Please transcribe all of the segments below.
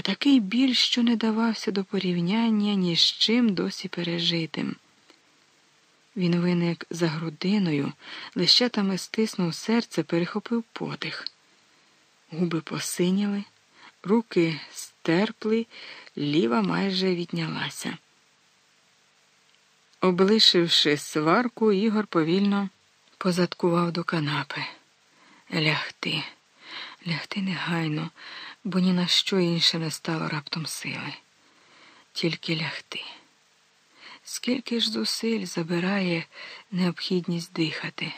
а такий біль, що не давався до порівняння ні з чим досі пережитим. Він виник за грудиною, лищатами стиснув серце, перехопив подих. Губи посиніли, руки стерпли, ліва майже віднялася. Облишивши сварку, Ігор повільно позадкував до канапи. Лягти, лягти негайно, бо ні на що інше не стало раптом сили. Тільки лягти. Скільки ж зусиль забирає необхідність дихати,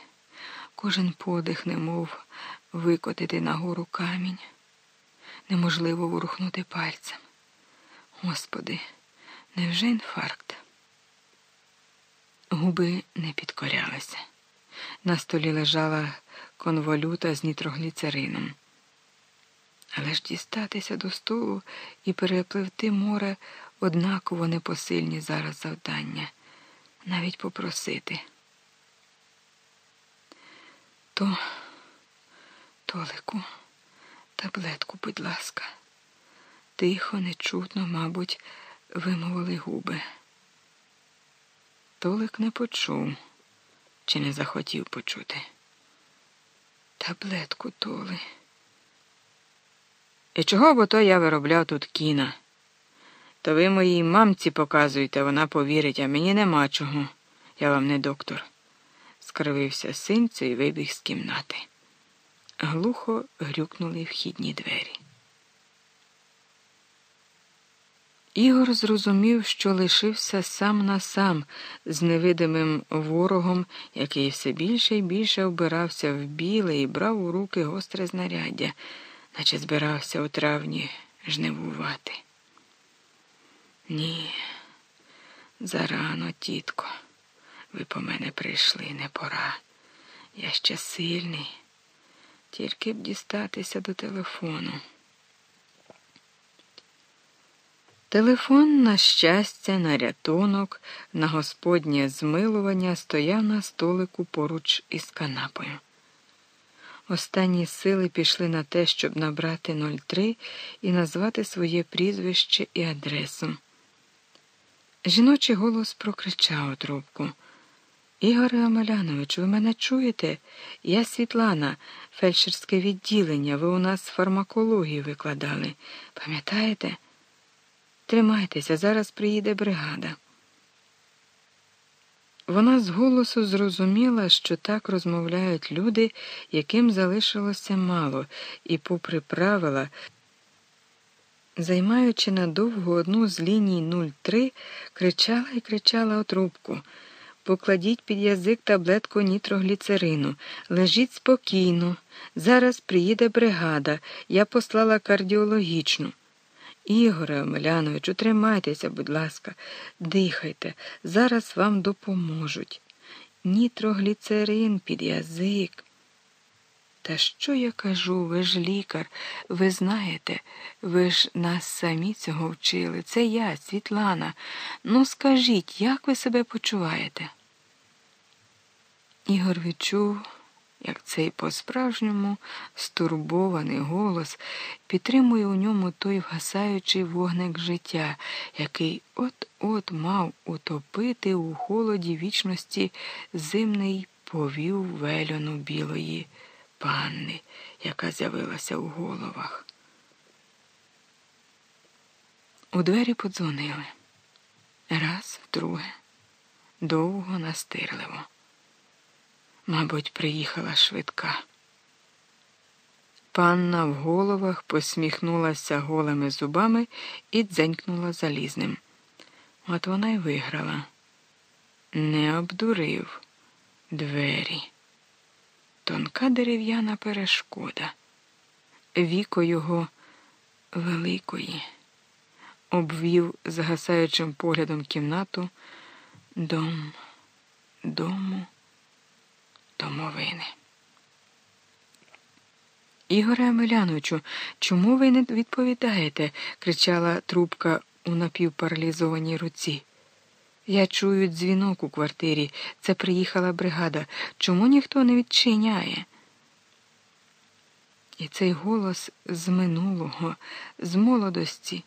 кожен подих, немов викотити нагору камінь, неможливо ворухнути пальцем. Господи, невже інфаркт? Губи не підкорялися. На столі лежала конволюта з нітрогліцерином. Але ж дістатися до столу і перепливти море однаково непосильні зараз завдання, навіть попросити. То, Толику, таблетку, будь ласка, тихо, нечутно, мабуть, вимовили губи. Толик не почув чи не захотів почути. Таблетку толи. І чого бо то я виробляв тут кіна? То ви моїй мамці показуєте, вона повірить, а мені нема чого. Я вам не доктор. скривився синцю і вибіг з кімнати. Глухо грюкнули вхідні двері. Ігор зрозумів, що лишився сам на сам з невидимим ворогом, який все більше і більше вбирався в біле і брав у руки гостре знаряддя, наче збирався у травні жнивувати. Ні, зарано, тітко, ви по мене прийшли, не пора. Я ще сильний, тільки б дістатися до телефону. Телефон, на щастя, на рятунок, на господнє змилування стояв на столику поруч із канапою. Останні сили пішли на те, щоб набрати 03 і назвати своє прізвище і адресу. Жіночий голос прокричав у трубку. Ігоре Омелянович, ви мене чуєте? Я Світлана, фельдшерське відділення, ви у нас фармакологію викладали. Пам'ятаєте? Тримайтеся, зараз приїде бригада. Вона з голосу зрозуміла, що так розмовляють люди, яким залишилося мало, і, попри правила, займаючи надовго одну з ліній 03, кричала і кричала у трубку. Покладіть під язик таблетку нітрогліцерину, лежіть спокійно. Зараз приїде бригада, я послала кардіологічну. Ігоре Омеляновичу, тримайтеся, будь ласка, дихайте, зараз вам допоможуть. Нітрогліцерин під язик. Та що я кажу, ви ж лікар, ви знаєте, ви ж нас самі цього вчили. Це я, Світлана. Ну, скажіть, як ви себе почуваєте? Ігор відчув як цей по-справжньому стурбований голос підтримує у ньому той вгасаючий вогник життя, який от-от мав утопити у холоді вічності зимний повів вельону білої панни, яка з'явилася у головах. У двері подзвонили. Раз, вдруге, довго настирливо. Мабуть, приїхала швидка. Панна в головах посміхнулася голими зубами і дзенькнула залізним. От вона й виграла. Не обдурив двері. Тонка дерев'яна перешкода. Віко його великої, обвів згасаючим поглядом кімнату дом, дому домовини. Ігоре Емеляновичу, чому ви не відповідаєте? кричала трубка у напівпаралізованій руці. Я чую дзвінок у квартирі. Це приїхала бригада. Чому ніхто не відчиняє? І цей голос з минулого, з молодості,